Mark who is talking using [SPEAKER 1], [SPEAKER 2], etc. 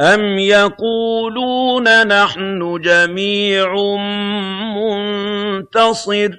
[SPEAKER 1] أَمْ يَقُولُونَ نَحْنُ جَمِيعٌ مُّنتَصِرٌ